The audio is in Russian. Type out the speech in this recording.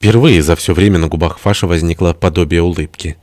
Впервые за все время на губах Фаша возникло подобие улыбки.